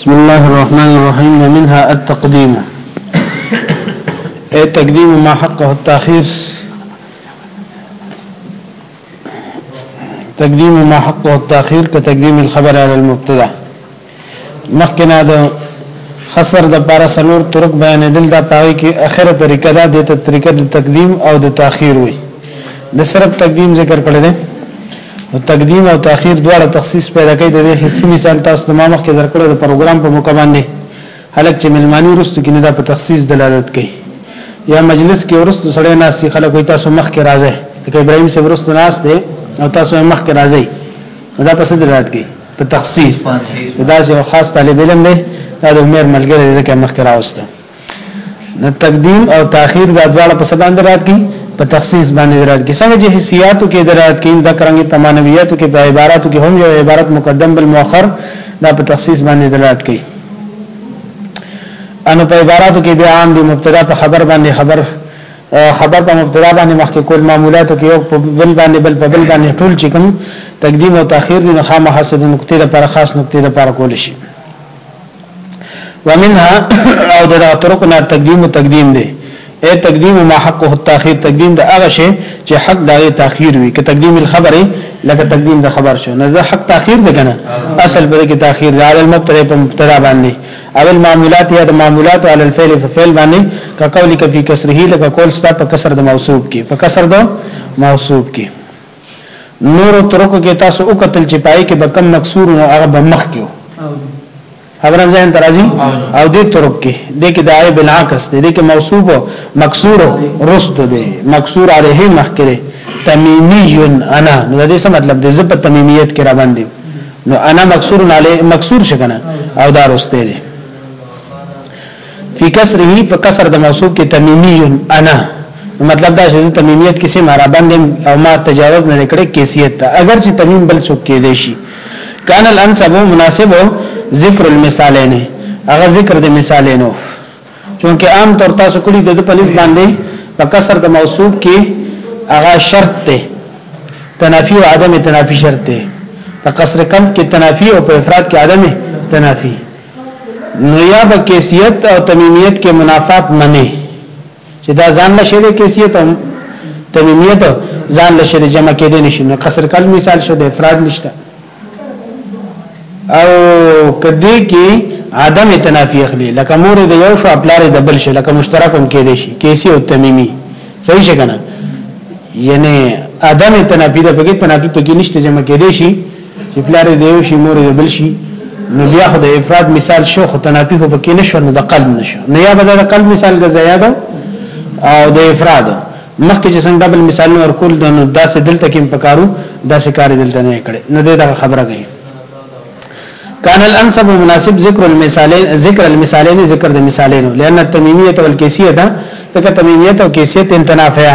بسم الله الرحمن الرحيم ومنها التقديم اي تقديم ما حقه التاخير تقديم ما حقه التاخير كتقديم الخبر على المبتدا مخکنا د خسر د پارا سلور ترک بیان دل دا پاوی کې اخره طریقه دا د طریقه د تقدیم او د تاخير وي د صرف تقدیم ذکر کړل دي نو تقدیم او تاخير دواړه تخصیص پیدا کوي د دې حصي مثال تاسو د ما مخکې درکړو د پروګرام په موقع باندې هلک چې ملمانی ورستو کې نه دا په تخصیص دلالت کوي یا مجلس کې ورستو سړی ناس چې خلک وي تاسو مخکې راځي لکه ابراهيم سره ورستو ناس دی او تاسو مخکې راځي دا په څه دلالت کوي په تخصیص دا یو خاص طالب علم دی دا د عمر ملګری ځکه مخکې راوسته تقدیم او تاخير دا دواړه په سبان درات کی په تخصیص باندې درات کی څنګه چې حسیاتو کې درات کی دا کرانګي په معنویاتو کې په عبارتو کې هم یو عبارت مقدم بل مؤخر دا په تخصیص باندې درات کی انو په عبارتو کې بیا عام دي مبتدا په خبر باندې خبر خبر په مبتدا باندې مخکې کول معمولاتو کې یو په بل باندې بل په بل باندې ټول چې کوم تقدیم او تاخير دي نو خامخا د نقطې لپاره خاص نقطې لپاره کول شي ومنها او د طرق نه تقدیم تقدیم دی اے تقدیم ما حقه التاخير تقدیم د هغه شی چې حق دغه تاخير وي که تقدیم الخبر لکه تقدیم د خبر شو نه د حق تاخير دی کنه اصل به کې تاخير دی علی المبتدا په مبتدا باندې او المعمولات یا د معمولات علی الفعل په فعل باندې کا قولی کفی کسره لکه قول ستا په کسر د موصوف کې په کسر د موصوف کې نورو ترکو کې تاسو وکتل چې پای کې به کم مکسور نو هغه به مخ کیو خبره ځین ترازی او دې ترک کې دې کې دای بالعکس دې کې موصوف مکسور رست دې مکسور علیه مخکره تمیمی انا نو دې څه مطلب دې زپ تمیمیت کې را باندې نو انا مکسور علی مکسور شګنه او دا رسته دې فی کسره په کسر د موصوف کې تمیمی انا مطلب دا چې تمیمیت کې سم را باندې او ما تجاوز نه کړې کیسیت ته اگر چې تمیم بل څوک کې دی شي کان الانسب مناسب ذکر المثالین هغه ذکر د مثالینو چونکه عام طور تاسو کلی د پولیس باندې په کسر د موصوف کې هغه شرط ته تنافی او عدم تنافی شرط ته په قصر کم کې تنافی او په افراد کې عدم تنافی نو یا به کیسیت او تمیمیت کې منافات منی چې دا ځان له شری کیسیت او تمیمیت ځان له شری جمع کې دي نشي نو قصر کل مثال شو د افراد نشته او کدی کې عدم تنافی اخلي لکه مور د یو شو خپل د بل شي لکه مشترکم کې دي شي کیسی او تمیمی صحیح څنګه یعنی عدم تنافی د پکې تنافی پکې نشته جمع کې دي شي چې پلار دې یو شي مور دې بل شي نو بیا خو د افراد مثال شو خو تنافي خو پکې نشو نو د قلب نشو نه یا به د قلب مثال د زیاد او د افراد مخکې چې څنګه بل مثال نور کول د نو داسې دلته کې پکارو داسې کار دلته نه کړي نه دا خبره کوي کان الانسب مناسب ذکر المثالین ذکر المثالین ذکر د مثالینو لئن التمیمیه والکیسیه دا تک تمیمیه او کیسیه تنافیه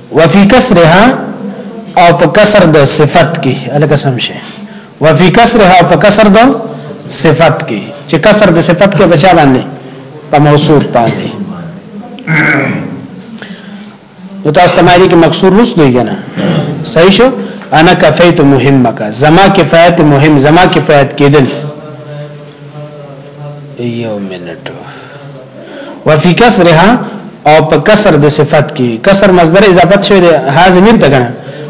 وفي کسرها او په کسر د صفت کې الګ سم شي وفي کسرها او په کسر د صفت کې چې کسر د صفت کې بچا باندې په موصوف باندې نو تاسو تماری کې مکسور رس دی کنه صحیح شو انا کفیت مهمه کا زما کفایت مهم زما کفایت کېدل یو منټو وفي کسرها او په کسر د صفت کې کسر مصدر اضافت شوی دی ها ضمیر ته کنه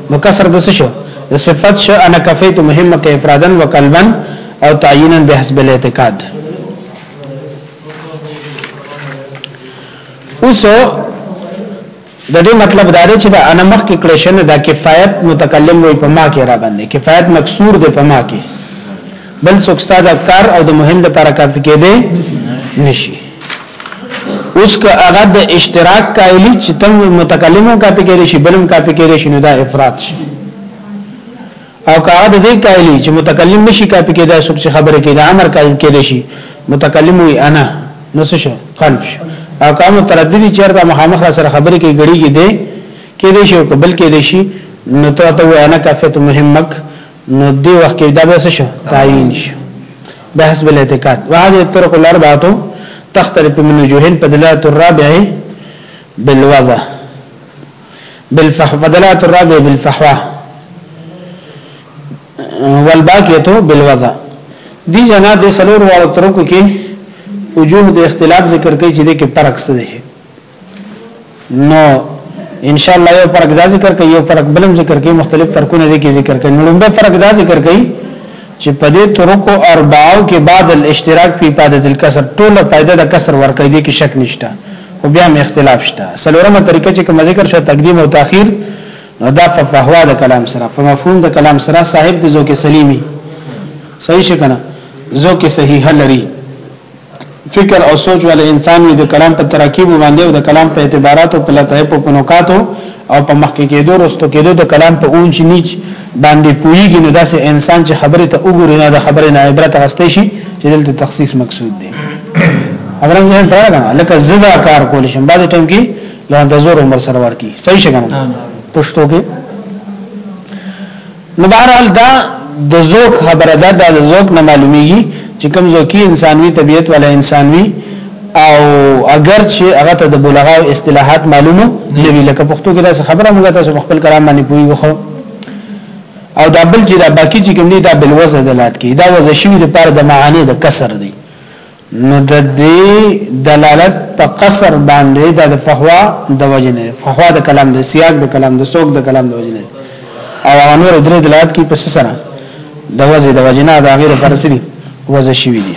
نو کسر د څه شو د صفت شو انا کفیت مهمه کې افرادن وقلبا او تعیینا بحسب الاعتقاد اوس د دې مطلب دا دی چې دا انا مخکې کړی شنه دا کفایت متکلم وي په ما کې را باندې کفایت مکسور دی په ما کې بل څوک ساده کار او د مهم لپاره کافي کې دی نشي اوس که هغه د اشتراک قائلی چې تم متکلمو کافي کې شي بلم کافي کې شي نو دا افراط شي او که هغه د دې قائل چې متکلم نشي کاپي کېدای څوک چې خبره کوي د امر قائل کېدای شي متکلم وي انا نو څه شو قلب شو او که مترددي چیرته مخامخ سره خبره کوي غړيږي دې کېدای شي او بل کېدای شي نو ته ته انا کافیت مهمک نو دې وخت کې دا به څه شو تعین شو بحث بل اعتقاد وهذه الطرق الاربعه تختلف من وجوهين بدلاله الرابعه بالوضع بالفحوى بدلات الرابع بالفحوى والباقیه بالوضع دي جنا د سلور وړو ترکو کې وجوه د اختلاف ذکر کوي چې د کې فرق څه دی نو ان شاء الله یو فرق دا ذکر کوي یو فرق بلم ذکر کوي مختلف فرقونه دي کې ذکر کوي نو لومبه فرق دا ذکر کوي چې په دې ترکو اربعو کې بعد الاشتراک په پاده الکسر ټول فائدہ د کسر ورکړي دي کې شک نشته خو بیا هم اختلاف شته سلورمه طریقه چې کوم ذکر شو تقدیم او تاخير نو دا په فهوا د کلام سره په مفهوم د کلام سره صاحب د ذوق سلیمی صحیح شکنه ذوق صحیح لري فکر او سوچ ول انسان وي د کلام په ترکیب باندې او د کلام په اعتبارات او په لطایف او په نکاتو او په مخکې کېدو رستو کېدو د کلام په اونچ نیچ باندې پوهیږي نو داسې انسان چې خبره ته وګوري نه د خبره نه عبرت غستې شي چې دلته تخصیص مقصود دی اگر هم ځان تر کنه لکه زدا کار کول شم بعض ټیم کې له د زور عمر سره ورکی صحیح شګنه پښتو کې نو بهرحال دا د زوک خبره ده د زوک نه معلومیږي چې کوم زوکی انسانوي طبيعت ولا انسانوي او اگر چې هغه ته د بلغاو اصطلاحات معلومه نه وي لکه پښتو کې دا خبره موږ تاسو خپل کلام باندې پوي وخو او دا بل چې دا باقی چې کوم دی دا بل وزن دلالت کوي دا وزن شوی د پاره د معانی د کسر دی نو د دې دلالت په قصر باندې د فحوا د وجنه فحوا د کلام د سیاق د کلام د سوق د کلام د وجنه او نور درې دلالت کی پس سره د وزن د وجنه د غیر فرسری وزن شوی دی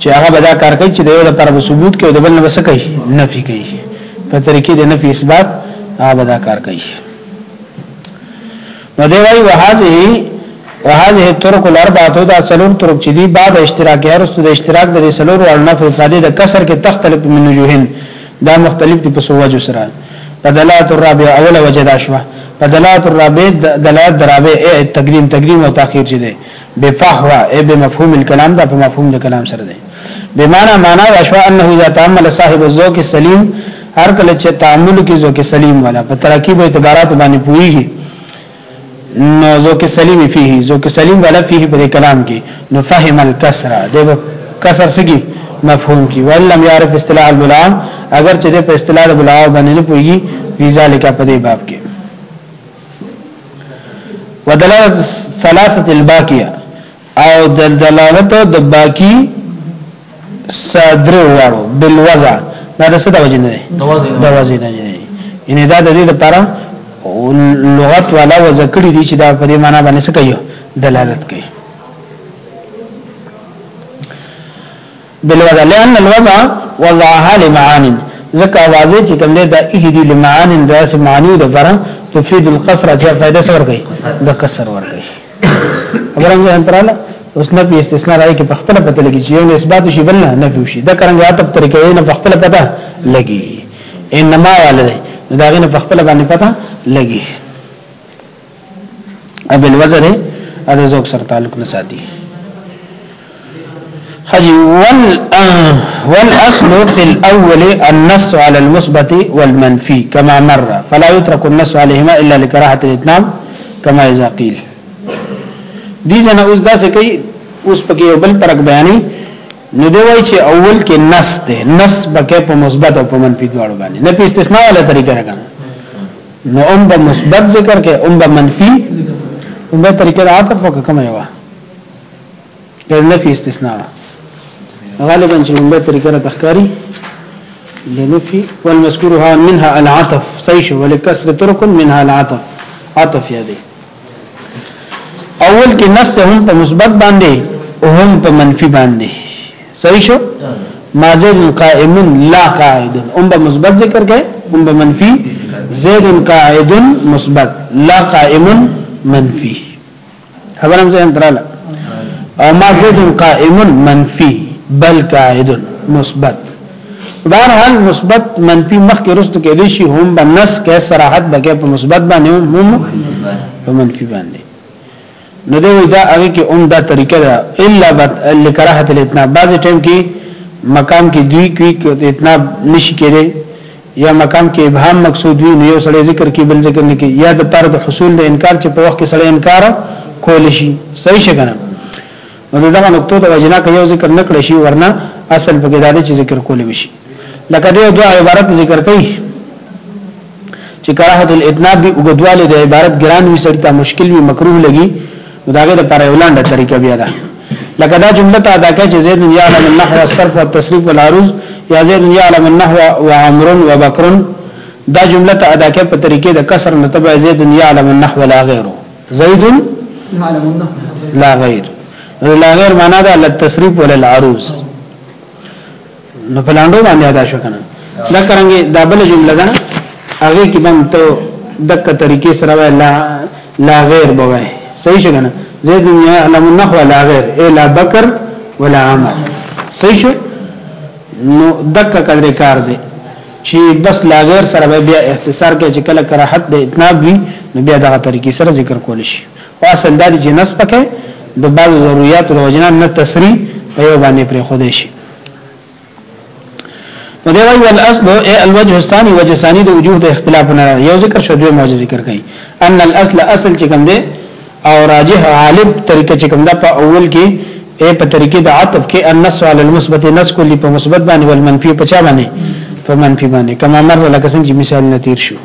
چې هغه به دا کار کوي چې د یو لپاره به ثبوت کوي د بل نه بس کوي نفي کوي په طریقې د نفي اثبات هغه به دا کار کوي نو دی وايي وهذه وهذه الطرق الاربعه دا څلور طرق چې دي بعد اشتراک هرڅه د اشتراک د څلور او نفي افاده د کسر کې تختلف من وجوهن دا مختلف دي په سوجو سره بدلات الرابع اوله وجدا شوه بدلات الرابع دلات درابع تقدیم تقدیم او تاخير چي دي بفهوا ای بمفهوم الكلام دا په مفهوم د کلام سره دی بمانا معنا واشوا انه اذا تعمل صاحب الذوق السليم هر کله چې تعامل کې ذوق سلیم ولا په ترکیب اعتبارات باندې پوریږي نو ذوق سلیم فيه ذوق سلیم ولا فيه په کلام کې نو فهم الكسر د کسر سګي مفهوم کې ولم يعرف اصطلاح البلام اگر چې په اصطلاح البلام باندې نه پوریږي فی ذالک په دې باب کې ودلالت ثلاثه الباقيه او د دلالت د باقی صدر وارو بالوضع دا د څه د وجه نه د وجه نه ان دا د دې لپاره لغت والا وذکر دي چې دا په دې معنی باندې څه کوي دلالت کوي بالوضع لان الوضع وضعها لمعان ځکه اوازې چې کوم دی د ایه دی لمعان د اس معنی د پر تفید القصر چې فائدہ سور کوي د قصر ور کوي خبرم ځان تراله اوس نه په استثناء راځي کې په خپل پته لګي چې یو نسبت شي بل نه نه پیوشي دا کرنګ عتب طریقې نه په خپل پته لګي انما والده دا غنه په خپل باندې پته لګي ابي الوزر ا د زوک سره تعلق نه ساتي حجي وال والاصل في الاول النص على المثبت والمنفي كما مر فلا يترك النص عليهما الا لكراهه الاتمام كما اذا قيل دي زنه اوس داسې کوي اوس پکې یو بل پرک بیانې نو دی وایي چې اول کې نص ده نص بکې په مثبت او په منفي دواړو باندې نه په استثناء ولا طریقه راکنه نو ام به مثبت ذکر کې ام به منفي ام به طریقې د عطف په کومه یو د نفي استثناء غالبا چې ام به طریقې را تخکاری لنفي والمذكورها منها العطف صحیح شو ولکسر ترک منها العطف عطف یادی اول کې نست هم په مثبت باندې او هم په منفي باندې صحیح شو مازل قائم لا قاعد هم په مثبت ذکر کړي هم په منفي زید قاعد مثبت لا قائم منفي خبرم زه انتراله او ما زید قائم منفي بل قاعد مثبت بهر حال مثبت منفي مخکې رست کې دي شي هم به نس کې صراحت به کې په مثبت باندې هم په منفي باندې نو دی دا هغه کې عمده طریقه ده الا بت لکراهه الاتنا بعض ټیم کې مقام کې دوی کوي کې اتنا نشي کېږي یا مقام کې ابهام مقصود وي نو یو سړی ذکر کې بل ذکر نه کې یا د پر د حصول د انکار چې په وخت کې سړی انکار کول شي صحیح شګنه نو د دغه نقطو د وجنا که یو ذکر نکړ شي ورنه اصل په کې دا چې ذکر کول وشي لکه دې دوه عبارت ذکر کړي چې کراهت الادناب به وګدواله د عبارت ګران وي سړی ته مشکل وي مکروه لګي داګه د پر اولانډه طریقه بیا ده لکه دا جمله ته ادا کړي چې زید یعلم النحو والصرف والتصریف والعروض یا زید یعلم النحو وعمر وبکر دا جمله ته ادا کړي په طریقې د کسر نتبع زید یعلم النحو لا غیره زید لا غیر لا غیر معنا دا لتصریف ولا العروض نو پلاندو باندې ادا شو کنه دا کرانګي دا بل جمله ده هغه کې بم ته دغه طریقې سره لا لا غیر بوي صحیح شګنه زید دنیا علم النحو لا غیر الا بکر ولا عمر صحیح شو نو دغه کړه کار دی چې بس لا غیر سره به بیا اختصار کې چې کله کراحت د اتناب وي نو بیا دغه طریقې سره ذکر کول شي او اصل دا چې نس پکې د بعض ضرورت او وجنان نه تسری په یو باندې پر خوده شي نو دی وی والاصل ای الوجه الثاني وجه ثاني د وجوه د اختلاف نه یو ذکر شو دوی موجه ذکر کړي ان الاصل اصل چې کوم دی او راجح غالب طریقه چې کوم ده په اول کې اے په طریقې د عطف کې النص علی المثبت نص کولی په مثبت باندې ول منفی په چا باندې په منفی باندې کما مر لکه څنګه چې مثال نتیر شو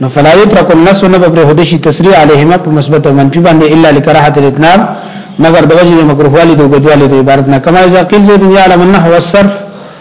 نو فلا یترک النص نه به هدشي تسریع علیهما په مثبت او منفی باندې الا لکراهه الاتناب مگر د وجه مکروه والی د وګدوالی د عبارت نه کما اذا قیل زید یعلم النحو والصرف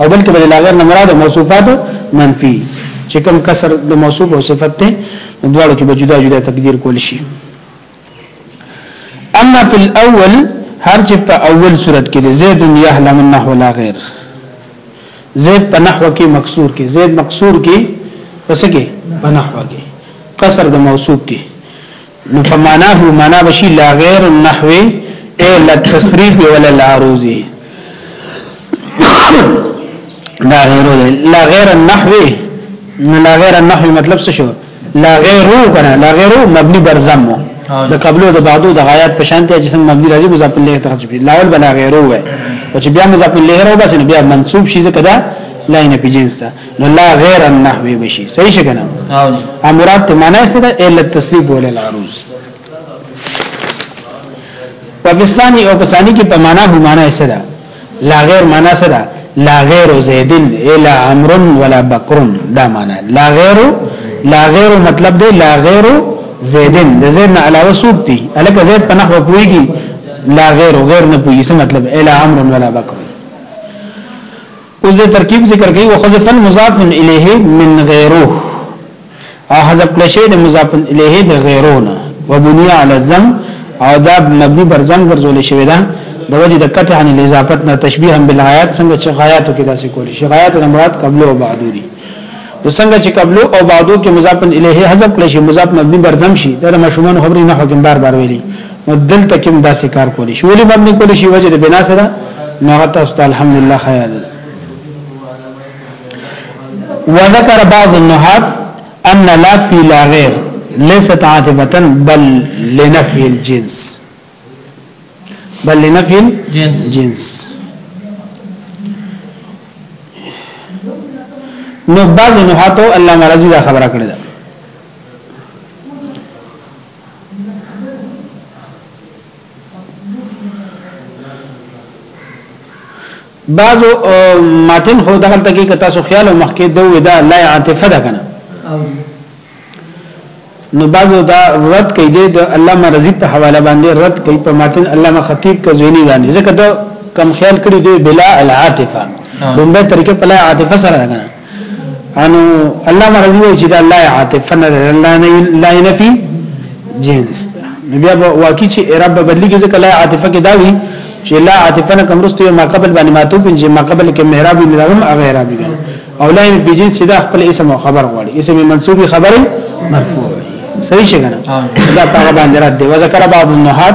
او بلکې به لا غیر نه مراد موصوفات منفي چې کوم کسر د موصوف او صفت ته دواړو کې به جدا جدا تقدیر کول شي اما فی الاول هر چې په اول صورت کې دی زید یحلم النحو لا غیر زید په نحو کې مکسور کې زید مکسور کې پس کې په نحو کې کسر د موصوف کې نو په معنا هو معنا بشي لا غیر النحو الا التصریف ولا العروض لا غیر لا غیر النحو نو لا غیر النحو مطلب څه شو لا غیرو کنه لا غیرو مبني برزم د قبلو د بعدو د غایات په شان ته چې څنګه مبني راځي مضاف الیه ته راځي لاول بلا غیرو وای او چې بیا مضاف الیه راو بس بیا منصوب شي ځکه دا لاینه په جنس ده نو لا غیر النحو بشي صحیح شګنه او مراد ته معنی څه ده الا التسلیب ولا العروض پاکستاني او پسانی کې په معنا هو معنا څه ده لا غیر معنا څه ده لا غیر زیدن الا امر ولا بکر دا معنا لا غیر لا غیر مطلب دی لا غیر زیدن د زید نه علاوه سوق دی الکه زید په نحو پويږي لا غیر غیر نه پويږي څه مطلب الا امر ولا بکر اوس د ترکیب ذکر کوي وحذف المضاف الیه من غیره او حذف کړی شی د مضاف الیه د غیره نه وبنی علی الزم او دا مبنی بر زم ګرځول شوی دا د وجه د قطع عن الاضافت نه تشبیها بالغایات څنګه چې غایاتو کې داسې کول شي غایات د مراد قبل او بعد دي نو څنګه چې قبلو او بعدو کې مضاف الیه حذف کړی شي مضاف مبني برزم شي دا مشمون خبرې نه حکم بار بار ویلي نو دلته کوم داسې کار کولی شي ولې مبني کولی شي وجه د بنا سره نو هغه تاسو ته الحمدلله خیال وذكر بعض النحاة ان لا في لا غير ليست عاطفه بل لنفي الجنس بل لنفي جنس نو بعض نحاتو الله مرضی دا خبره کړی ده بعضو ماتن خو دغه تکي که تاسو خیال او مخکې دوه دا لا عاطفه ده کنه نو بعضو دا رد کوي د علامه رضی په حواله باندې رد کوي په ماتن علامه خطیب کا زوینی باندې ځکه دا کم خیال کړی دی بلا العاطفه دومره طریقې په لا عاطفه سره کنه انو الله مرضی وی چې دا لا عاطفه نه لا نفي جنس بیا واقعي چې اعراب بدلی کې ځکه لا عاطفه کې دا وی چې لا عاطفه نه کمرسته ما قبل باندې ماتو پنځه ما قبل کې محراب نه راغم هغه اعراب دی او لا نفي جنس دا خپل اسم او خبر غواړي اسم منصوب خبره مرفوع صحیح څنګه دا هغه باندې رد دی وذكر بعض النحات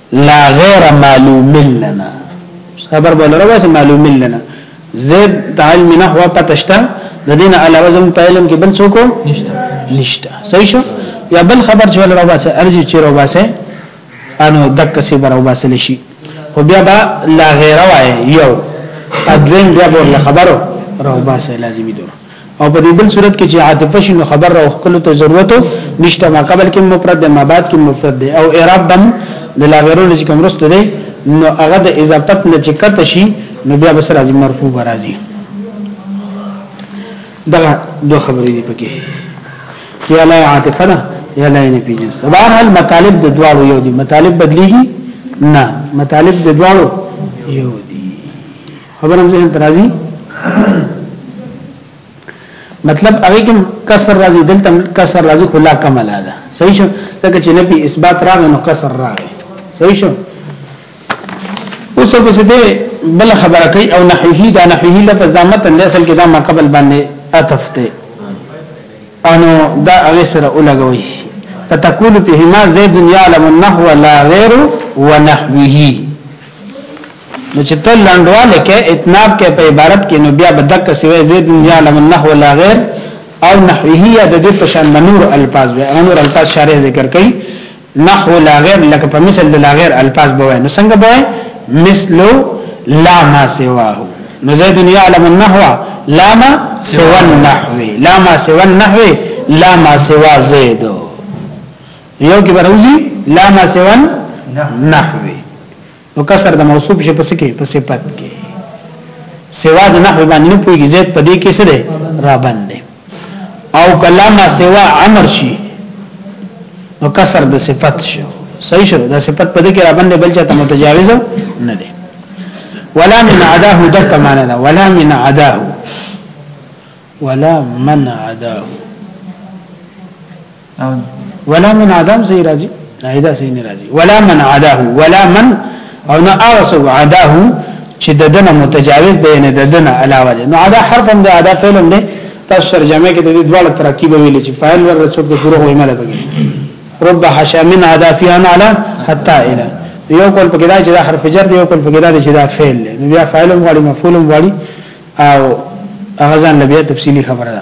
لا غیر معلوم لنا خبر بوله راوځي معلوم لنا زید تعلم نحو پتشتا د دین علاوه زم په علم کې بل څوک نشته نشته صحیح شو یا بل خبر چې ولا راوځي ارجی چې راوځي انو دک سی بر راوځل شي خو بیا با لا غیر وای یو ادوین بیا بوله خبرو راوځي لازمي دوه او په دې بل صورت کې چې عاطفه شي نو خبر راو خپل ته ضرورت نشته ما قبل کې مفرد دی ما بعد کې مفرد دی او اعراب بم د لا غیرو لږ کوم رسته دی نو هغه د اضافت نه چې کته شي نو بیا بسر راځي مرفوع راځي دا دوه خبرې دي پکې یا لا عاطفه ده یا لا نه پیژنس بهر حال مطالب د دواړو یو دي مطالب بدلیږي نه مطالب د دواړو یو خبرم ذهن ترازی مطلب هغه کوم کسر راځي دلته کسر راځي خلا کمل ده صحیح شو ځکه چې نبی اثبات راغی نو کسر راغی صحیح شو اوس په څه دی بل خبره کوي او نحوه دا نحوه لفظ دا متن دی اصل کې دا ما قبل باندې اتفته انو دا هغه سره ولګوي فتقول بهما زيد يعلم النحو لا غير ونحوه نو چې ته لندواله کې اتناب کې په عبارت کې نو بیا بدک سوی زید یعلم النحو لا غیر او نحوه یا د دې په شان نور الفاظ به نور الفاظ شارح ذکر کړي نحو لا غیر لکه په مثل د لا غیر الفاظ به نو څنګه به مثلو لا ما سواه نو زید یعلم النحو لا ما سوى النحو لا ما سوى النحو لا ما سوى زید یو کې بروزی لا ما سوان نحوی نو کسر د موصوف شي پس کې په صفت کې سوا د نحوی باندې نه پويږي زید په دې کې سره را باندې او کلام سوا امر شي نو کسر د صفت شو صحیح شو د صفت په دې کې را باندې بل چاته متجاوز نه دی ولا من عداه دک معنا ده ولا من عداه ولا من عداه ولا من عدم زي راځي عدا سي نه راځي ولا من عداه ولا من او نه اغسو عداه چې د دنه متجاوز دی نه د دنه علاوه دی نو عدا حرف هم دی عدا فعل هم دی تاسو سره جامع کې د دې دواړه ترکیب ویل چې فاعل ور رسوب د شروع ویمه ده بګي رب حشا من عدا فيها على حتى الى یو کول په کدا چې دا حرف جر دی یو کول په کدا چې دا فعل دی نو بیا فاعل هم غواړي مفعول هم غواړي او هغه ځان لبیا تفصیلی خبره ده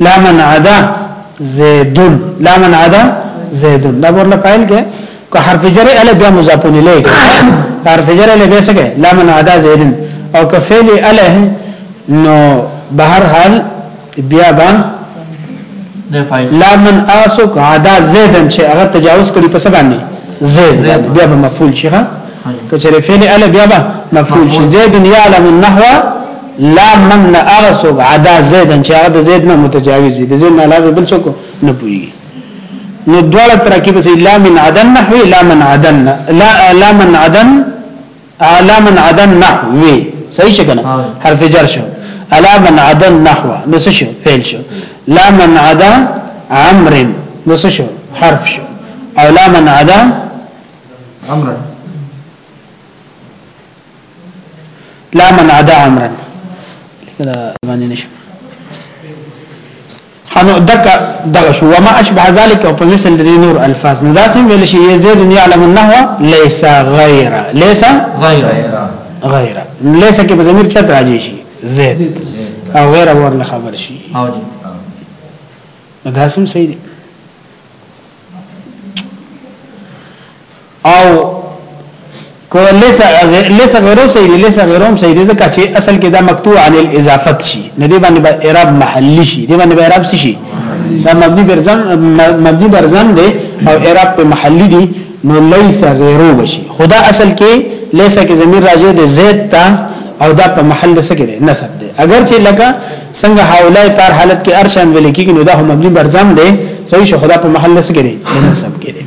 لا من عدا زید لا من عدا زید دا ورله فاعل کې که حرف جر ال بیا مضاف الیه کې حرف جر ال بیا څه کې لا من عدا زید او که فعل ال نو بهر حال بیا با لا من اسک عدا زیدن چې هغه تجاوز کړي په سبا نه زید بیا به مفعول شي ها کچره فعل ال بیا به مفعول شي زید یعلم النحو لا من نه هغه څوک عدا زید چې هغه د زید نه متجاوز وي د زید نه علاوه بل څوک نه پوي نو دواړه ترکیب سي لا من عدن نحو لا من عدن لا لا من عدن لا من عدن نحو صحیح شګنه حرف جر شو لا من عدن نحو نو څه شو فعل شو لا من عدا عمر نو څه شو حرف شو او لا من عدا عمر لا من عدا عمرا کله باندې نشم خنو دک دغه شو وما اشبه ذلك او په مثل د نور الفاظ نو داسم ویل شي یزید یعلم النحو ليس غیر ليس غیر غیر ليس کې په ضمیر چت راځي شي زید او غیر ورله خبر شي او داسم صحیح دی او کو لسا لسا غیرو سیدی لسا غیروم سیدی ځکه چې اصل کې دا مقطوع عن الاضافت شي نه دی باندې به اعراب محلی شي دی باندې به اعراب شي دا مبني برزم مبني برزم دی او اعراب په محلی دی نو ليس غیرو بشي خدا اصل کې ليس کې ضمیر راځي د زید ته او دا په محل سره کې نسب دی اگر چې لکه څنګه هاولای په هر حالت کې ارشان ویل کېږي نو دا هم مبني برزم دی صحیح شو خدا په محل سره کېږي نسب کېږي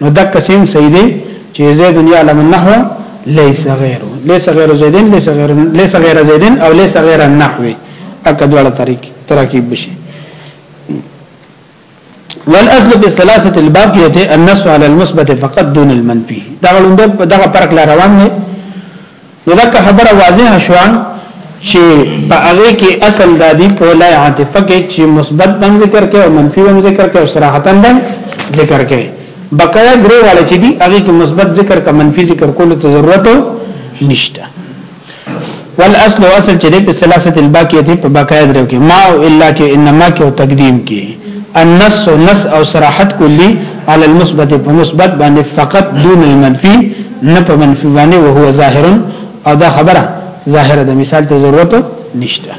نو دا قسم صحیح دی چې زید یا علم النحو ليس غیر ليس غیر زیدن ليس غیر ليس غیر زیدن او ليس غیر النحو اکه دواړه طریق ترکیب بشي والاصل في الثلاثه الباب کې ته النص على المثبت فقط دون المنفي دا غلوندو دغه فرق لا روان دی نو دا خبره واضحه شو چې په هغه کې اصل د دې په لای عاطفه کې چې مثبت بم ذکر کې او منفي بم ذکر کې او صراحتن بم ذکر کې بقایا ګرو والے چې دي هغه کې مثبت ذکر کا منفي ذکر کول ته ضرورت نشته والاصل اصل چې په ثلاثه الباقیه په بقایه درو کې ما او الا کې انما کې او تقدیم کې النص نص او صراحت کلی على المثبت په مثبت باندې فقط دون المنفي نه په منفي باندې او هو ظاهر او دا خبره ظاهره د مثال ته ضرورت نشته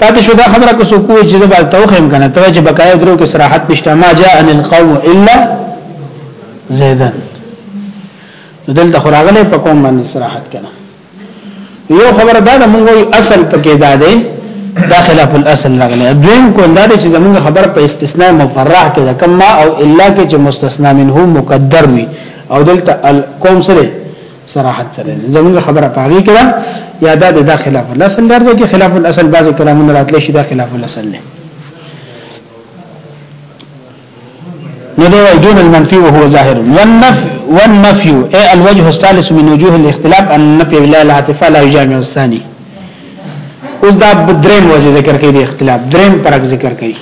پاتې شو دا خبره کو سو کوی چې زبال توخم کنه ته چې بقایه درو کې صراحت نشته ما جاء ان القوم الا زیدن دلته خراغله په کوم باندې صراحت کړه یو خبره دا ده مونږ اصل پکې دا ده دا خلاف الاصل راغلی دویم کول دا چې زمونږ خبر په استثناء مفرع کې ده کما او الا کې چې مستثنا منه مقدر وي او دلته القوم سره صراحت سره زمونږ خبره پاږي کړه یا دا د خلاف الاصل درځي کې خلاف الاصل بعضی کلامونه راتلی شي دا خلاف الاصل نه نو دی وای دون المنفي وهو ظاهر والنفي والنفي اي الوجه الثالث من وجوه الاختلاف ان النفي لا العاطفه لا يجامع الثاني اوس دا دریم وجه ذکر کوي د اختلاف دریم پرک ذکر کوي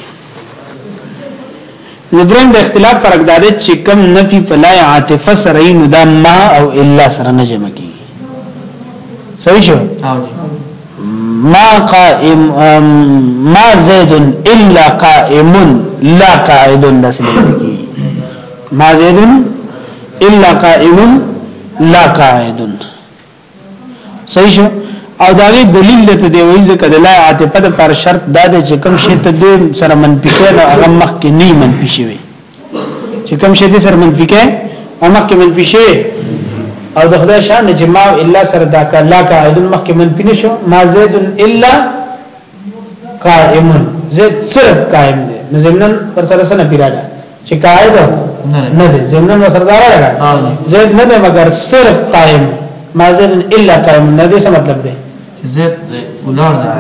نو دریم د اختلاف پرک دا دی چې کم نفي فلا عاطفه سره نو دا ما او الا سره نه جمع کیږي صحیح شو ما قائم ما زید الا قائم لا قاعد لسلکی ما زید الا قائم لا قاعد صحیح شو او دا وی دلیل د دې وایي ځکه د لا عاطفه پر شرط دا چې کوم شی ته دې سره منفي کړي هغه مخ کې نه منفي شي چې کوم شی دې سره منفي کې او مخکې منفي شي او د خدای شان چې ما الا سره دا کا لا کا ایدن مخکې منفي نشو ما زید الا قائم زید صرف قائم دی نو زمنن پر سره سره پیراډه چې قائد نه دی زمنن سردار راغی زید نه مگر صرف قائم ما زید الا قائم نه دې څه مطلب دی زید ولار ده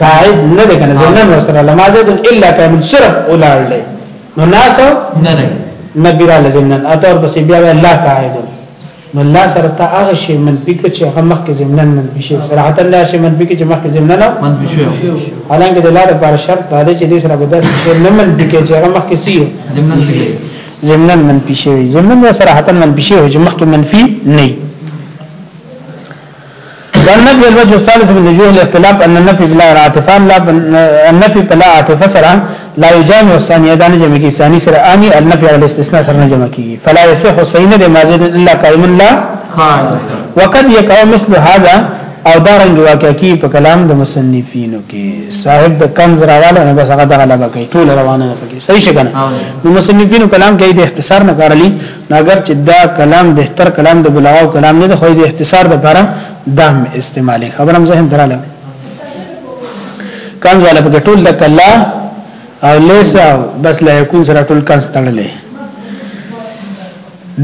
قاعد نه ده کنه زنن وسره لما زید الا کامل صرف ولار له نو ناسو نه نه نبیرا لزنن اتور پس بیا لا قاعد نو الله سره تا هغه شی من پک چې هغه مخ کې زمنن من بشي صراحت الله شی من پک چې مخ کې زمنن من بشي حالانکه د لاره پر شرط دا دی چې دې سره به داس شی نه من پک چې هغه مخ کې سی زمنن شي زمنن من بشي زمنن صراحت من بشي چې مخ کې منفي نه والنفي الوجه الثالث من وجوه الاختلاف ان النفي بلا عاطفه لا النفي بلا عاطفه سره لا يجامع الثانيه دانه جمع کی ثاني سره اني النفي على الاستثناء سره جمع کی فلا يصح سين ده ماضي الا قائم لا قال وقد يقع مثل هذا او دا رنګ واقع کی په کلام د مصنفینو کې صاحب د کنز راواله نه بس هغه دغه لبا کوي ټول روانه نه پکې صحیح شګنه نو مصنفینو کلام کې د اختصار نه کارلی اگر چې دا کلام بهتر کلام د بلاغه کلام نه د خو د اختصار د لپاره دام استعمالي خبرم زه هم دراله کان زاله په ټول د کلا او لیس او بس لا یکون سره ټول کان ستړلې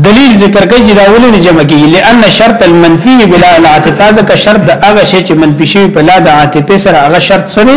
دلیل ذکر کوي چې دا ولې نه جمع کیږي لئن شرط المنفي بلا العاطفه ځکه شرط د هغه شی چې منفي شي په لا د عاطفه سره هغه شرط سره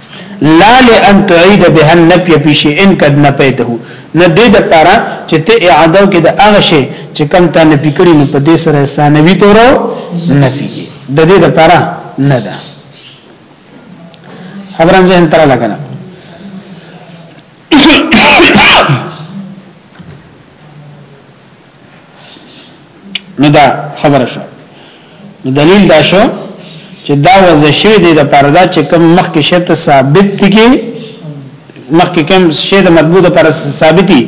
لا لان تعيد بها النفي في شيء قد نفيته نه دې د پاره چې ته اعاده کې د هغه شی چې کم ته نه فکرې نو په دې سره ثانوي تور نه فکرې د دې د پاره نه ده خبرم ځین تر لګنه نو دا خبره شو دلیل دا شو چې دا وضع شوی دی د پردا چې کوم مخ کې شته ثابت دي کې مخ کې کوم شی د مطبوع پر ثابتي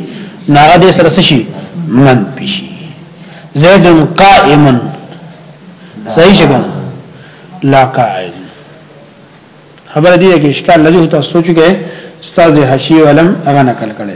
ناغه دې سره شي من پشي زید قائم صحیح شګم لا قائم خبر دي کې اشکال لږه تاسو سوچ کې استاد حشی علم هغه نقل کړی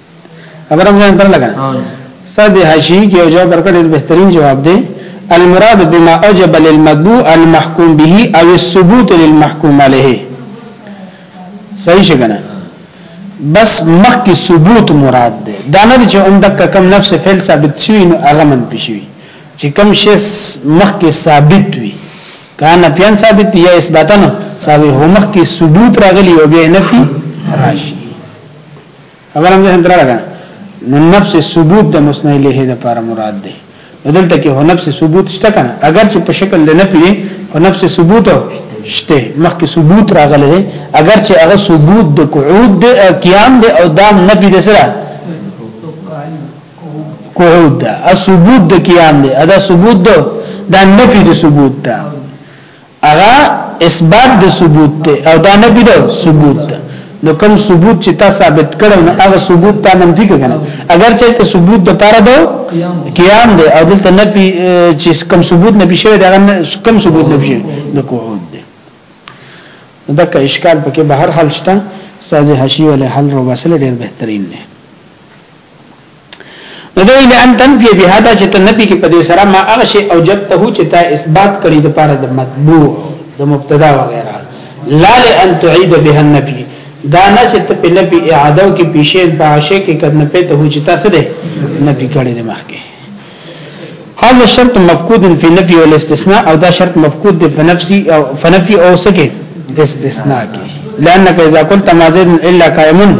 خبرم ځان تر لګا صد حشی کې یو جواب ورکړ ډېر بهترین جواب دی المراد بما اوجب للمتبوع المحكوم به او الثبوت للمحكوم عليه صحیح شګنه بس مخ کی ثبوت مراد ده دا نه چې اندک کم نفس فعل ثابت شوی نو هغه من پښوی چې کم شی مخ کی ثابت وي کان پیان ثابت یا اثباتن ثابت هو مخ کی ثبوت راغلی او به نفي راشي خبر هم ذهن تراله کنه نو نفس ثبوت د مسند الیه د لپاره مراد دی دلته کې هو نفس ثبوت شته کنه اگر چې په شکل د نفي هو نفس ثبوت شته مخکې ثبوت راغلی دی اگر چې هغه ثبوت د قعود د قیام دی او دا نفي د سره قعود دا ثبوت د قیام دی دا ثبوت دا نفي د ثبوت دا هغه اثبات د ثبوت ته او دا نه بده ثبوت ته نو کوم ثبوت چې تا ثابت کړو نو هغه ثبوت تا منفي کړنه اگر چې ته ثبوت د پاره دو قیام دی او دلته نه پی چې کوم ثبوت نه بشه دا کوم ثبوت نه بشه د قعود دی دا که اشکال پکې به هر حال شته ساز حشی ولې حل رو وسله ډیر بهترین دی نو دوی له ان تنفي به دا چې ته نبی کې په دې سره ما هغه شی او جب ته چې ته اثبات کړی د پاره د مطبوع د مبتدا وغیرہ لا لان تعيد به النبي دا نه چې ته په نبی اعاده کې پیشین په عاشه کې کدن په ته چې تاسو دې نبی کړی د مخکې هاذا شرط مفقود فی نفی والاستثناء او دا شرط مفقود دی فنفسی او فنفی او سکه استثناء کې لانك اذا قلت مازن الا قائم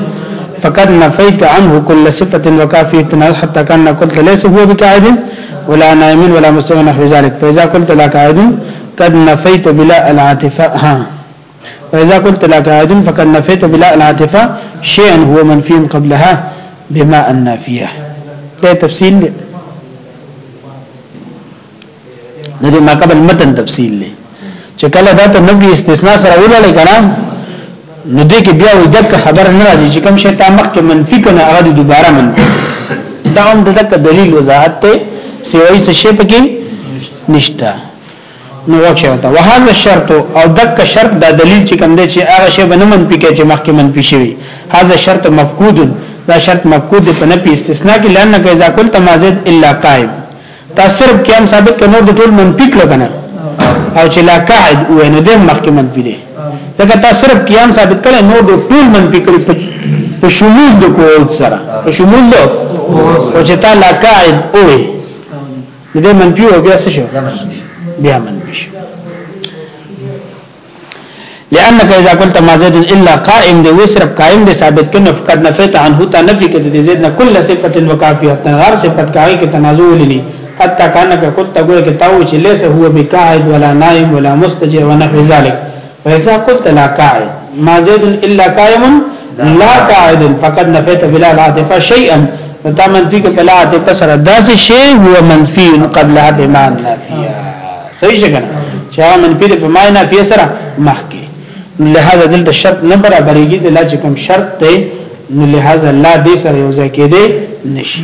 فقد نفيت عنه كل صفه وكافي تنال حتى كان قلت ليس هو بقاعد ولا نائم ولا مستوى نحو ذلك فاذا قلت لا قاعد قد نفيت بلا العاطفه ها فاذا قلت لا قاعد فقد نفيت بلا العاطفه شيئا هو منفي قبلها بما النافيه ده تفصيل لي ده ما قبل متن تفصيل لي چې کله دا ته نبی استثناء سره ولړل کړه نو دې کې بیا وې دغه خبر نه راځي چې کوم شی تا مخ کې منفي کنه هغه دوباره منفي دا هم دغه دلیل وضاحت ته سیوي څه شی پکې نشته نو وکه وته وهذا شرط او دک شرط دا دلیل چې کوم دی چې هغه شی بنه منفي کې چې مخکې منفي شوی هاذا شرط مفقود دا شرط مفقود په نه په استثناء کې لانه کې اذا قلت ما زد الا قائم تا صرف قیام ثابت کنه د ټول منفي کړه کنه او چې لا قاعد و نو د مخکې منفي دی ځکه تا صرف قیام ثابت کړه نو د ټول منفي کړي په شمول د کوو سره په شمول د او چې تا لا قاعد وې دې منفي او بیا څه شو بیا منفي شو لانك اذا قلت ما زيد الا قائم دې وسرب قائم دې ثابت کنه فقط نفيت عنه تا نفي کړي دې زيد نه کله صفت وکافيه تنغار صفت کاږي کې تنازع ولني حتى كانك قلت تقول کې تاو چې ليس هو بقاعد ولا نائم ولا مستجر ونحو ذلك فاذا قلت لا قاعد ما زيد الا قائم لا قاعد فقد نفيت بلا العاطفه شيئا فتا منفي کې بلا عاطفه سره داسې شی هو منفي قبلها بما نافيه صحیح څنګه چې هغه منفي په معنی نافيه سره مخکي لہذا دلته شرط نه برابرېږي د لا چې کوم شرط دی نو لہذا لا دې سره یو ځای کېده نشي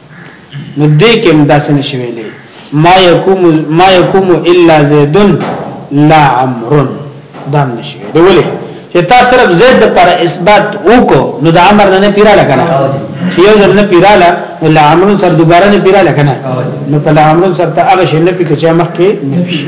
نو دې کې هم داسې نشي ویلې ما يقوم ما يقوم الا زيد لا عمر دا نشي ویلې ولې چې تاسو صرف زید د پر اثبات وکړو نو د عمر نه پیرا لګنه یو ځل نه پیرا لا ولا عمر سر دوباره نه پیرا لګنه نو په عمر سر ته هغه شنه پکې چې مخ کې نه شي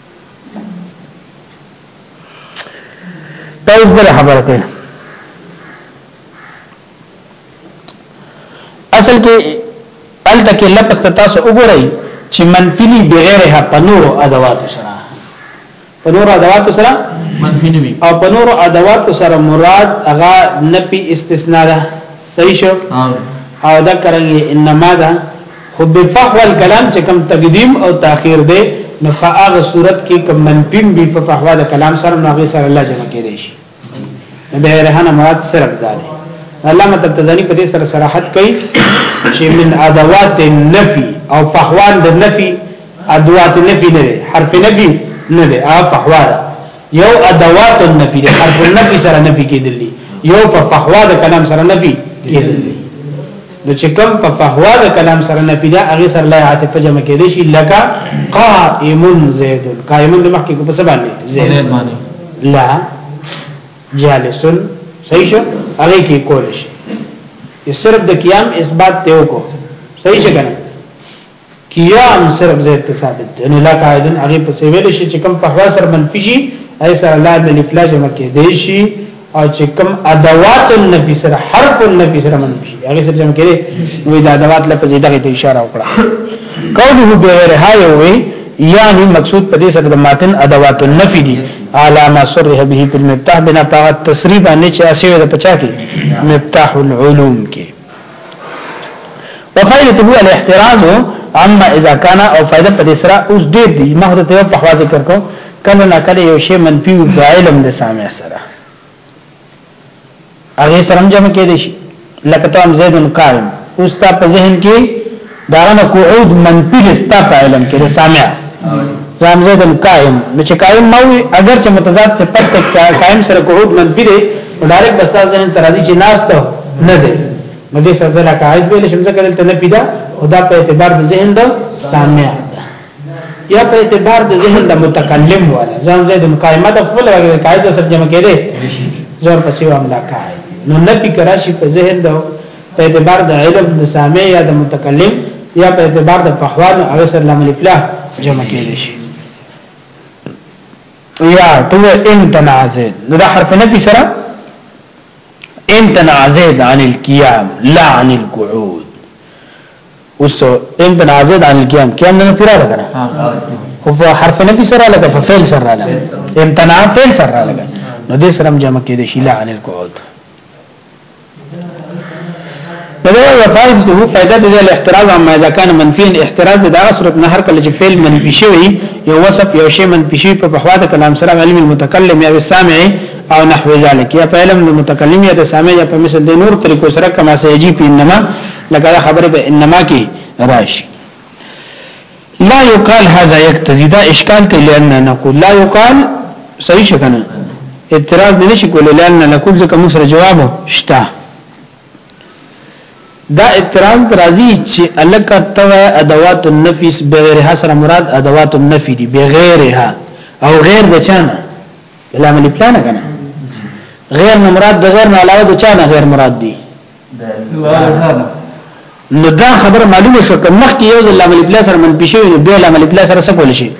دا اوس بل خبره کوي اصل کې الته کې لپس تاسو وګورئ چې منفي نه بغیر ها پنور ادوات سره پنور ادوات سره منفي نه وي او پنور ادوات سره مراد هغه نپی استثناء ده صحیح شو او دا کرنګي انما ده خو بفحو الکلام چې کوم تقدیم او تاخير دی نو په هغه صورت کې کوم منفیم به په فحو د کلام سره نو هغه سره الله جمع کېدای شي به رهانه مراد صرف دا دی الله مطلب تزانی په دې سره صراحت کوي چې من ادوات النفي او فحوان د نفي ادوات النفي نه حرف نفي نه دی هغه فحوا ده یو ادوات النفي ده حرف النفي سره نفي کېدلی یو په فحوا د کلام سره نفي کېدلی نو چې کوم په فهوا د کلام سره نه پیدا هغه سره لا عاطفه جمع کېدې شي لکه قائم زید قائم د مخکې کو په سبا نه زید لا جالس صحیح شو هغه کې کول شي صرف د قیام اثبات ته وکړو صحیح څنګه قیام صرف زید ته ثابت دی نه لا قاعدن هغه په سی ویل شي چې کم په حوا سره منفي شي ای سره لا د لفلا جمع کې دی شي او چې کم ادوات النفي سره حرف النفي سره منفي شي هغه سره جمع کې دی نو د ادوات لپس دغه ته اشاره وکړه قوله بغیر های وی یعنی مقصود په دې سره د ماتن ادوات النفي دي علامه سره به په مفتاح بنا په تصریح باندې چې اسیو د پچا کې مفتاح العلوم کې وفائدته الاحتراز اما اذا كان او فائدہ په دې سره اوس ډېر دي ما خو ته په خوا ذکر کو کله نه کله یو شی منفي د علم د سامع سره هغه سره جمع کې دي لکه تام زید قائم اوس تا په ذهن کې داغه نه قعود منفی لستا په علم کې د سامع زم زیدن قائم نو چې قائم نو اگر چې متضاد څه پټ قائم سره قعود منفی دی ډایرک بستا ځین ترازی چې ناس ته نه دی نو دې سزا لا قاعد ویل شمزه کړل ته نه پیدا او دا په اعتبار د ذهن د سامع یا په اعتبار د ذهن د متکلم والا ځان زید مقایمه د خپل وغه قاعده سره جمع کړي زور پسې واملا قاعد نو نه فکر شي په ذهن د په اعتبار د علم د سامع یا د متکلم یا په اعتبار د فحوان او اسر لام الف لا جمع کېږي شي یا تو ان تنازید نو دا حرف نفی سره ان تنازید عن القيام لا عن القعود اوس ان تنازید عن القيام قيام نه پیرا لګره هو حرف نفی سره لګه فعل سره لګه امتناع فعل سره لګه نو دې سره جمع کېږي شي لا عن القعود دا یو فائد ته فائدہ دی له احتراز عما اذا كان منفيا احتراز دا صورت نه هر کله چې فعل منفي شوی یو وصف یو شی منفي شوی په بحوا د کلام سره علم المتکلم یا السامع او نحو ذلك یا په علم المتکلم یا د سامع یا په مثل د نور طریقو سره کما سيجي په انما لکه خبره به انما کې راشي لا يقال هذا يقتضي دا اشکال کوي لاننا نقول لا يقال صحیح شکنه اعتراض نه شي کولای لاننا نقول ځکه موږ سره جواب شته دا اعتراض درازي چې الک توا ادوات النفي بغیرها سره مراد ادوات النفي دي بغیرها او غیر بچانه بلا ملي پلان کنه غیر نه مراد د غیر نه علاوه د چا نه غیر مراد دي نو دا خبره معلومه شو کوم مخکې یو ځل عمل بلا سره منفي شوی نو بیا عمل بلا سره څه کول شي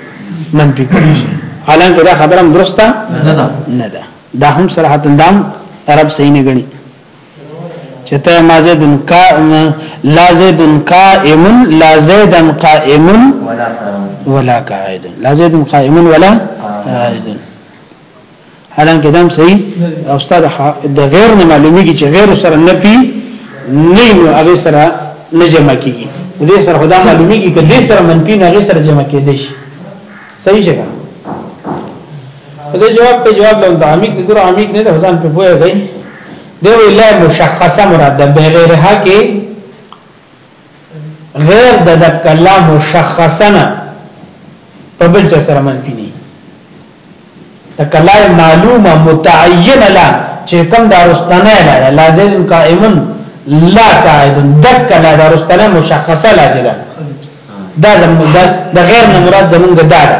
منفي کول شي حالانکه دا خبره درسته نه ده نه ده دا هم صراحت اندام عرب صحیح نه غني چې ته ما زید کا لا زید قائم لا زید قائم ولا قائم ولا قائد لا زید قائم ولا قائد حالانکه دام صحیح او استاد د غیر نه معلومیږي چې غیر سره نفي نه نو هغه سره نه جمع کیږي دې سره خدا معلومیږي چې دې سره منفي نه هغه سره جمع کېدې شي صحیح څنګه دا جواب په جواب له عمیق د ګور عمیق نه د ځان په پوهه دی دی ویلا مشخصه مراد ده بغیرها کې غیر د دک الله مشخصا په بل چا سره منفي نه دک الله معلومه متعینه لا چې کوم دارستانه لا لازم قائمن لا قاعد دک لا دارستانه مشخصه لا جدا دا زموږ د غیر نه مراد زموږ دا ده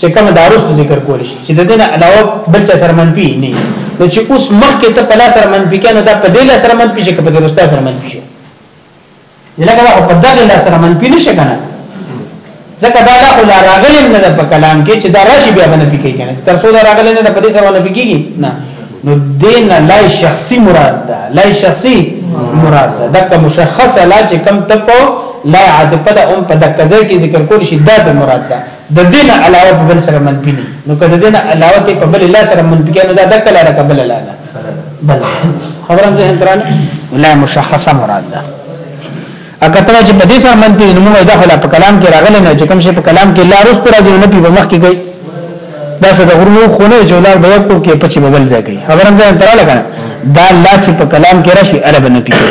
چې کوم داروس ذکر کول شي چې د دې نه علاوه بل څه سره منفي نه نو چې اوس مخکې ته په لاس سره منفي کنه دا په دې لاس سره منفي شي په دې رستا سره منفي شي لکه دا په دغه لاس سره منفي نشي کنه ځکه دا لا ولا راغلم نه په کلام کې چې دا راشي بیا باندې فکر کنه تر څو دا راغلم نه په دې سره باندې فکر نه نو دین لای شخصي مراد ده لای شخصي مراد ده دغه مشخصه لا چې کم تکو لا عاطفه ده اون په دغه ځای کې ذکر کول شي دا د مراد ده د دې نه علاوه په بل سره منفي نه نو کله دې نه علاوه ته په بل لا سره منفي کنه دا د کله را قبل لا نه بل خبرم ذهن ترانه لا مشخصه مراد ده اګه ته چې په دې سره منفي نو موږ دا خلا په کلام کې راغلی نه چې کوم شي په کلام کې لا رست راځي نه په مخ کې گئی دا څه د غرونو خونه جولار به کو کې پچې بدل ځای گئی خبرم ذهن ترانه کنه دا لا چې په کلام کې راشي عرب نه پیږي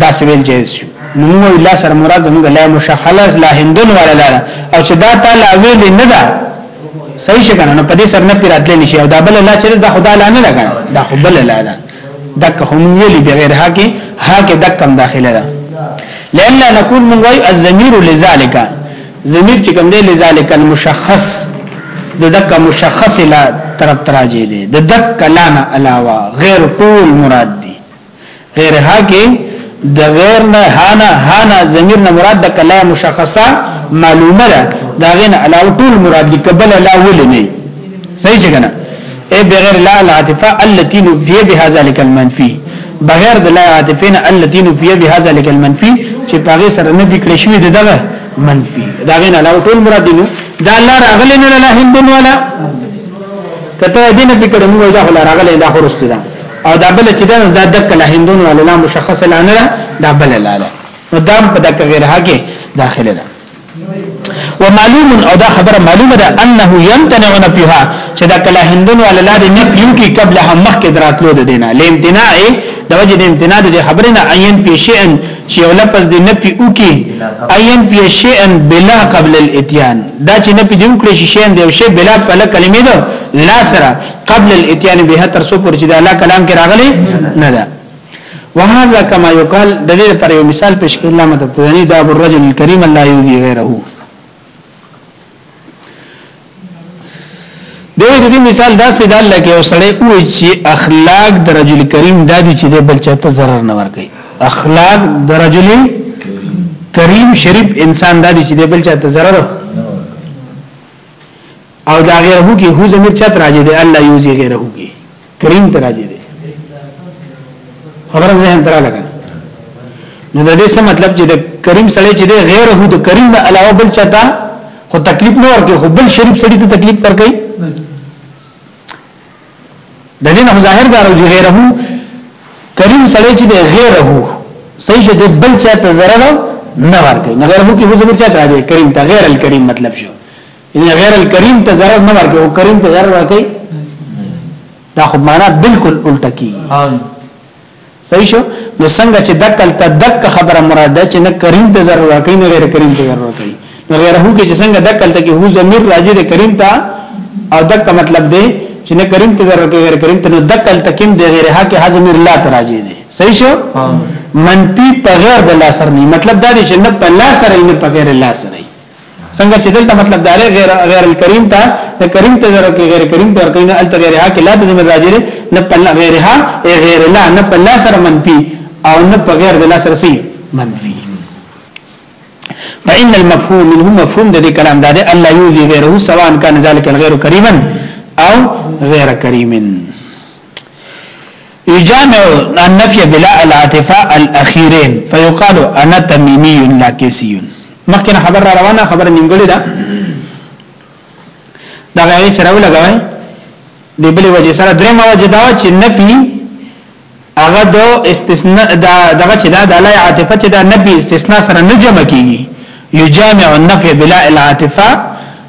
دا سویل جایز شو نو موږ لا سره مراد موږ لا مشخلص لا هندون ولا لا او چې دا تا لا ویل نه دا صحیح شګنه نو په دې سر نه پیراتل نشي او دا بل لا چې دا خدا لا نه لګا دا خو بل لا ده دک هم ویلي بغیر هکې هکې دک هم داخله ده لئلا نقول من وای الضمیر لذالک ضمیر چې کوم دی لذالک المشخص د دک مشخص لا طرف تراجه دی د دک لا نه علاوه غیر ټول مراد غیر ها کې د غیر نه هانا هانا ضمیر نه مراد د کلا مشخصه معلومه ده دا غین علاوه ټول مراد دی قبل لا ول نه صحیح څنګه اے بغیر لا العاطفه التي نفي بها ذلك المنفي بغیر د لا عاطفین التي نفي بها ذلك المنفي چې پاغه سره نه بکړې شوی دغه منفي دا غین علاوه ټول مراد دی دا الله راغلی نه لا هندن ولا کته دې نه بکړې نو دا الله راغلی دا خورسته ده او دا بل چې دا د دک له هندونو لاله مشخص لاله نه دا بل لاله نو دا په دک غیر هغه داخله ده ومعلوم او دا خبره معلومه ده انه يمتنع نفيها چې دا کله هندونو لاله دې نفيو کې قبل هم مخ کې دراتلو ده دینه لامتناع د وجه د امتناع د خبره نه عین پیشئن چې یو لفظ دې نفي وکي عین پیشئن بلا قبل الاتيان دا چې نفي دې وکړي شي شین دې شي بلا په کلمې ده لا سره قبل الاتيان بها تر سو پر چې د الله کلام کې راغلي نه ده وهذا كما يقال د دې پر یو مثال پیش کړل الله مدد تدنی دا الرجل الكريم لا يؤذي غيره دغه د دې مثال دا سید الله کې اوسړې کوی چې اخلاق د رجل کریم دا دي چې د بل چاته zarar نه ورکړي اخلاق د رجل کریم شریف انسان دا دي چې د بل چاته zarar او دا غیره کې هو زمير چت راځي دی الله یوزي غیره کې کریم ته راځي دی خبره ځان ترا لګا نو د دې څه مطلب چې د کریم سره چې دی غیره د کریم نه علاوه بل چتا خو تکلیف نه ورکړي خو بل شریف سړي ته تکلیف ورکړي د دې نه ظاهر دارو چې غیره کریم سره چې دی غیره صحیح شه د بل چا ته zarar نه ورکړي مګر هو کې هو زمير چت راځي کریم ته غیر الکریم مطلب شو یعنی غیر الکریم ته ضرر نه ورکړي او کریم ته ضرر ورکړي دا خو معنا بالکل الټه کی صحیح شو نو څنګه چې دکل ته دک خبره مراد ده چې نه کریم ته ضرر ورکړي نه غیر کریم ته ضرر ورکړي نو غیر هو کې چې څنګه دکل ته کې هو ضمیر راځي د کریم ته او دک مطلب دی چې نه کریم ته ضرر ورکړي غیر کریم ته نو دکل ته کې د غیر حق حزم الله ته راځي دی صحیح شو منفی په غیر د الله سره نه مطلب دا دی چې نه په الله سره نه په غیر الله سره څنګه چې دلته مطلب دار غیر غیر الکریم ته د کریم ته ضرورت کې غیر کریم ته ورکینه ال غیرها کې لا ته ذمہ راځي نه په غیرها ای غیر لا نه په لا سره منفي او نه په غیر د لا سره سي منفي فإن المفهوم منه مفهوم د دې کلام دا دی الله یوزي غیره سواء کان ذلک الغیر کریما او غیر کریمن يجامع النفي بلا العاطفه الاخيرين فيقال انا تميمي لا كيسي مخکنه خبر را روانه خبر نیمګړی ده دا غي سره ولګوي د بلې وجه سره درېمه وجه دا چې نفي هغه د استثناء دا دغه چې دا د لا عاطفه چې دا نفي استثناء سره نه جمع کیږي يجامع النفي بلا العاطفه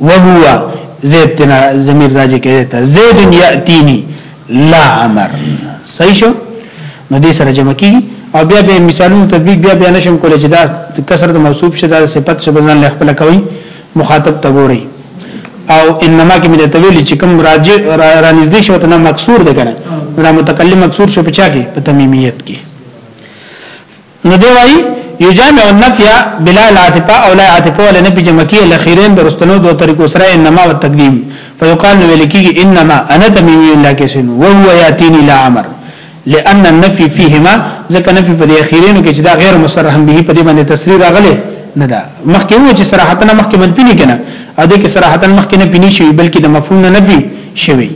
وهو زید تنا ضمیر راځي کېږي ته زید یاتینی لا عمر صحیح شو نو دې سره جمع کیږي او بیا به مثالونو تطبیق بیا بیا نشم کولای چې دا کسر د موصوف شه د صفت شه بزن له خپل کوي مخاطب ته ګوري او انما کې مې ته ویل چې کوم راجع را نږدې شو ته مکسور ده کنه دا متکلم مکسور شو په چا کې په تمیمیت کې نو دی وایي یجامع النفی بلا العاطفه او لا عاطفه ولا نفی جمع کی الاخیرین درستنو دو طریقو سره انما والتقدیم فیقال نو ویل کیږي انما انا تمیمی لا کسن وهو یاتینی لا امر لان النفی فیهما ځکه نفی په دې اخیرینو کې چې دا غیر مصرح به په دې باندې تصریح راغله نه دا مخکې و چې صراحتنا مخکې منفی نه کنه او دې کې صراحتنا مخکې نه پینې شوی بلکې د مفهوم نه نفی شوی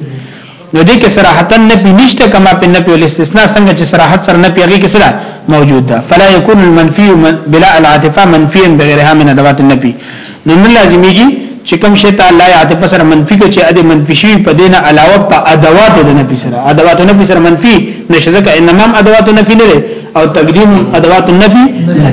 نو دې کې صراحتا نفي نشته کما په نفي او استثناء څنګه چې صراحت سره نفي هغه کې سره موجود ده فلا يكون المنفي بلا العاطفه منفيا بغيرها من ادوات النفي نو نه لازميږي چې کوم شی ته لا عاطفه سره منفي کې چې ادي منفي شي په دینه علاوه په ادوات د نفي سره ادوات نفي سره منفي نشه ځکه انما ادوات نفي نه او تقدیم ادوات النفي نه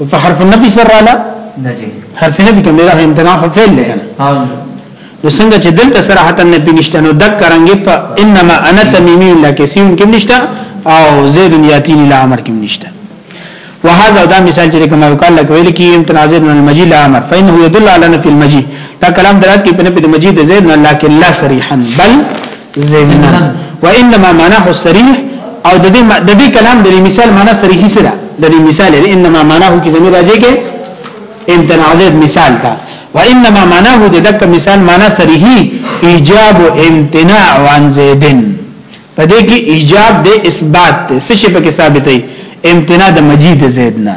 او په حرف النبي سره رااله حرف نبی کوم له امتناع خو فعل دی کنه نو څنګه چې دلته صراحت نبی نشته نو دک کرانګي په انما انا تمیمی لا کسیون کې نشته او زید یاتین لا امر کې نشته وهذا دا مثال چې کومه وکړه لکه ویل کې امتناع زید من المجی لا امر فانه يدل على نفي المجی دا کلام درات کې په نفي المجی د زید نه لکه لا صریحا بل زمنا وانما معناه الصريح او د دې د دې کلام د مثال معنا صریحي سره د دې مثال لري انما معناه کی زمي راځي کې امتناع زید مثال تا وانما معناه د دک مثال معنا صریحي ایجاب امتناع عن زیدن پدې کې ایجاب د اثبات ته څه شي پکې ثابتې امتناع د مجید زید نه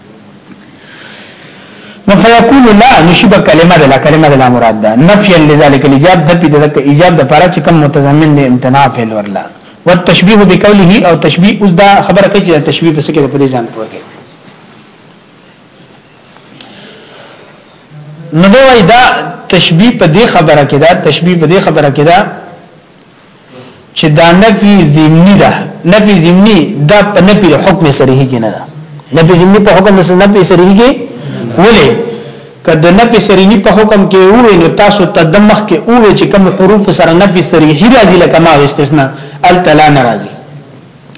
نو فیقول لا نشبه کلمه ده لا کلمه ده لا مراد ده نفیا لذلك الاجاب ده په دغه ایجاب ده پاره چې کوم متضمن دی امتناع فعل ورلا والتشبيه بقوله او تشبيه اوس دا خبره کوي چې تشبيه په څه کې په دې ځان پوهه نو دا تشبيه په دې خبره کې دا تشبيه په دې خبره کې دا چې دا نفي ضمني ده نفي ضمني دا په نفي حکم صریح کې نه ده نفي ضمني په حکم سره نفي صریح کې ولې کله نفي صریح په حکم کې وې نو تاسو تدمخ کې وې چې کوم حروف سره نفي صریح راځي لکه ما استثناء التلا ناراضي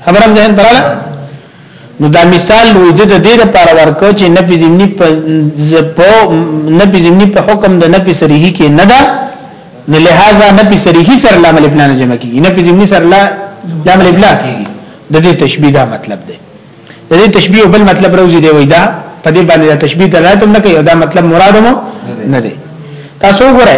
خبره هم ذهن تراله نو دا مثال وې د دې لپاره ورکو چې نفي زمینی په نفي زمینی په حکم د نفي صریحي کې نه ده نو لہذا نفي صریحي سره لام الابنا نه جمع کیږي نفي زمینی سره لام الابنا کیږي د دې تشبیه دا مطلب دی د دې تشبیه بل مطلب راوځي دی وای دا په دې باندې تشبیه دلالت نه کوي دا مطلب مراد مو نه دی تاسو وګورئ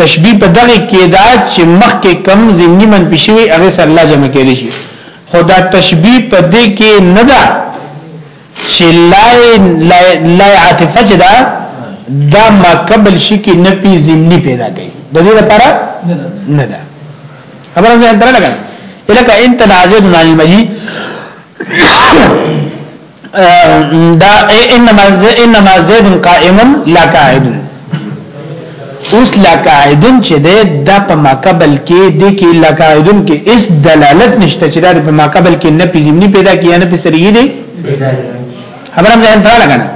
تشبیه په دغه کې دا چې مخکې کم ضمنی منفي شوی هغه سره لا جمع کېدی شي خدا تشبیه په دې کې نه ده چې لا لا لا عاطفه چې دا دا ما قبل شي کې نفي ضمنی پیدا کوي د دې لپاره نه ده خبره ځان درنه کړه الکه انت نازل عن المجيد دا انما انما زید قائم لا قاعد اوس لا قاعد چې ده د په ماقبل کې د کې لا قاعد کې اس دلالت نشته چې دا په ماقبل کې نه پیزمنی پیدا کیه نه پسریږي دي خبره مې انتها لګنه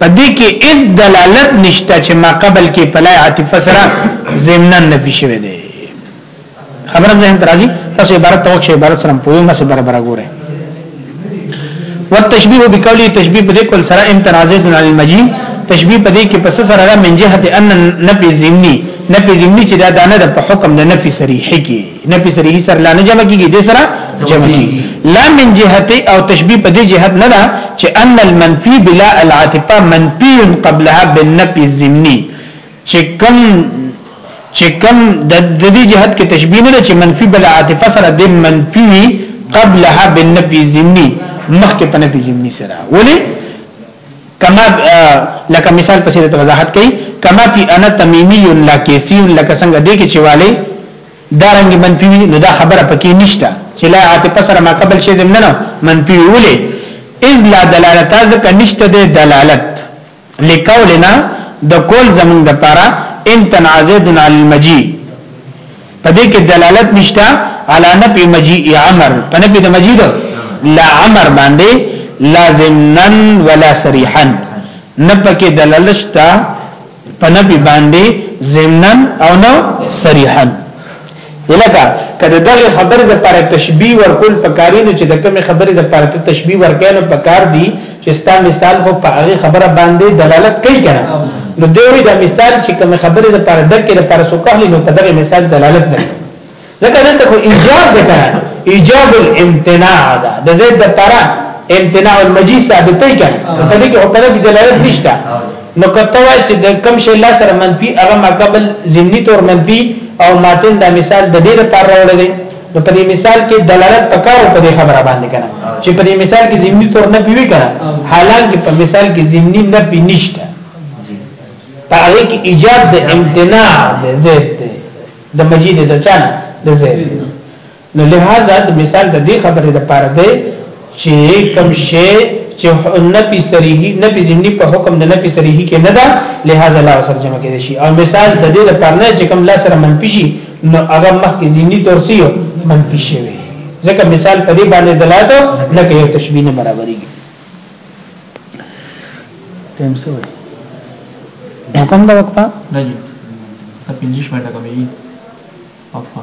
پدې کې اس دلالت نشته چې ماقبل کې پلای عاطفه سره ضمنن نه پیښوي دي خبره مې هم درازي تاسو عبارت ته وښه عبارت سره په یو مسه برابر غوره والتشبيه بقوله تشبيه په دې کول سره امتنازع دون المجي تشبيه په دې کې پس سره را من جهه ان نفي زمني نفي زمني چې دا دانه د په حکم د نفي صریح کې نفي صریح سره لا نه جمع کیږي د سره جمع کیږي لا من جهه او تشبيه په دې جهت نه ده چې ان المنفي بلا العاطفه منفي قبلها بالنفي الزمني چې کم چې کم د دې جهت کې تشبیه نه چې منفي بل عاطفه سره د منفي وي قبلها بالنفي ذمي مخکې په نفي ذمي سره ولې کما لکه مثال پسې د وضاحت کوي کما پی انا تمیمی لا کیسی لکه څنګه دې کې چې والي دا رنګ منفي وي نو دا خبره پکې نشته چې لا عاطفه سره ما قبل شي ذمنه منفي ولې اذ لا دلالت ځکه نشته د دلالت لکولنا د کول زمونږ د پاره ان تنعزد علی المجی په دې کې دلالت نشته علی نفی مجی عمر په نفی د مجی دو لا عمر باندې لازمنا ولا صریحا نه پکې دلالت شته په نفی باندې ضمنا او نو صریحا الکه کله دغه خبره د پر تشبیه ورکول پکاري نه چې د کوم خبره د پر تشبیه ورکول پکار دي چې ستا مثال خو په هغه خبره باندې دلالت کوي کنه نو دوی دا مثال چې کوم خبره د پر دکې د پر سوکهلی نو په دغه مثال دلالت نه کوي ځکه دلته خو ایجاب ده کنه ایجاب الامتناع ده د زید د پر امتناع المجی ثابتې کنه په دې کې او په دې دلالت نشته نو کته وای چې د کم شی لا سره منفي هغه ما قبل ضمني تور منفي او ماتن دا مثال د دې لپاره راوړل دی نو په دې مثال کې دلالت پکارو په دې خبره باندې کنه چې په دې مثال کې ضمني تور نه پیوي کنه حالانکه په مثال کې ضمني نه پی نشته په هغه کې ایجاب د امتناع د زید د مجید د چانه د زید نو لهذا د مثال د دې خبرې د پاره دی چې کوم شی چې نفي صریحي نفي ضمني په حکم د نفي صریحي کې نه ده لهدا لا سره جمع کېدې شي او مثال د دې لپاره نه چې کوم لا سره منفي شي نو هغه مخکې ضمني تور سي منفي شي ځکه مثال په دې باندې دلالت نه کوي تشبيه نه برابرې ټیم سوي حکم دا وقفه نه جی په 15 منټه کوي وقفه